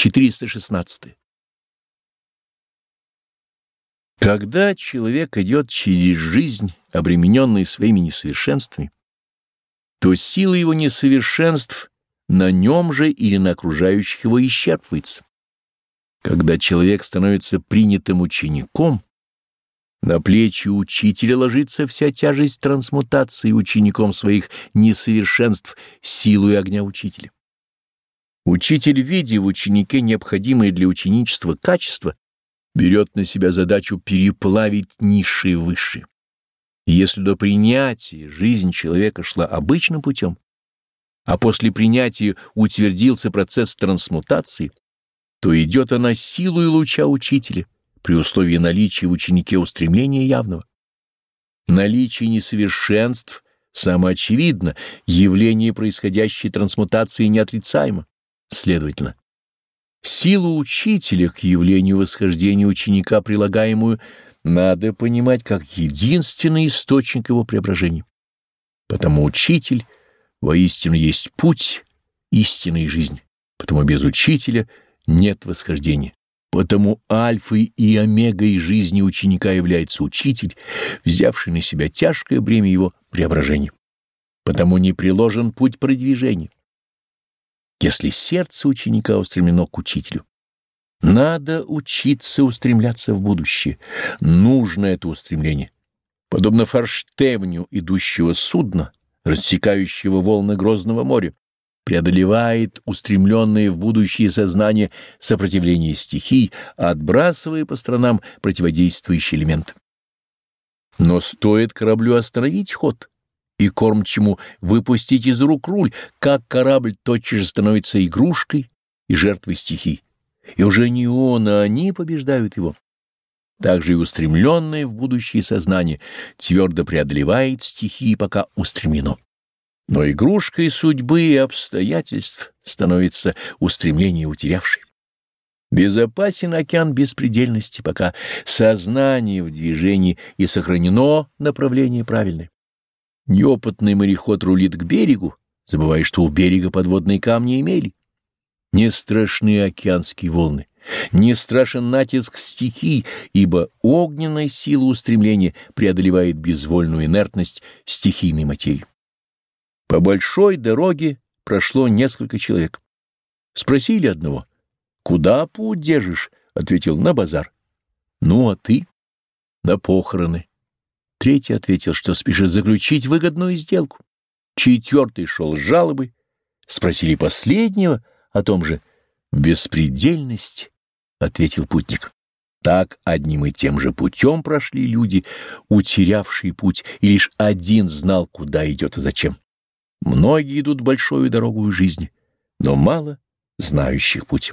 416. Когда человек идет через жизнь, обремененный своими несовершенствами, то сила его несовершенств на нем же или на окружающих его исчерпывается. Когда человек становится принятым учеником, на плечи учителя ложится вся тяжесть трансмутации учеником своих несовершенств силой огня учителя. Учитель, видя в ученике необходимые для ученичества качества, берет на себя задачу переплавить низшие высшие. Если до принятия жизнь человека шла обычным путем, а после принятия утвердился процесс трансмутации, то идет она силой луча учителя при условии наличия в ученике устремления явного. Наличие несовершенств самоочевидно, явление происходящей трансмутации неотрицаемо. Следовательно, силу учителя к явлению восхождения ученика, прилагаемую, надо понимать как единственный источник его преображения. Потому учитель воистину есть путь истинной жизни, потому без учителя нет восхождения. Потому альфой и омегой жизни ученика является учитель, взявший на себя тяжкое бремя его преображения. Потому не приложен путь продвижения если сердце ученика устремлено к учителю. Надо учиться устремляться в будущее. Нужно это устремление. Подобно форштевню идущего судна, рассекающего волны Грозного моря, преодолевает устремленное в будущее сознание сопротивление стихий, отбрасывая по сторонам противодействующие элементы. Но стоит кораблю остановить ход, и кормчему выпустить из рук руль, как корабль тотчас же становится игрушкой и жертвой стихий. И уже не он, а они побеждают его. Также и устремленное в будущее сознание твердо преодолевает стихии, пока устремлено. Но игрушкой судьбы и обстоятельств становится устремление утерявшей. Безопасен океан беспредельности, пока сознание в движении и сохранено направление правильное. Неопытный мореход рулит к берегу, забывая, что у берега подводные камни имели. Не страшны океанские волны, не страшен натиск стихий, ибо огненная сила устремления преодолевает безвольную инертность стихийной материи. По большой дороге прошло несколько человек. Спросили одного, «Куда путь держишь?» — ответил, «На базар». «Ну, а ты?» «На похороны». Третий ответил, что спешит заключить выгодную сделку. Четвертый шел с жалобой. Спросили последнего о том же. «Беспредельность», — ответил путник. Так одним и тем же путем прошли люди, утерявшие путь, и лишь один знал, куда идет и зачем. Многие идут большую дорогу жизни, но мало знающих путь.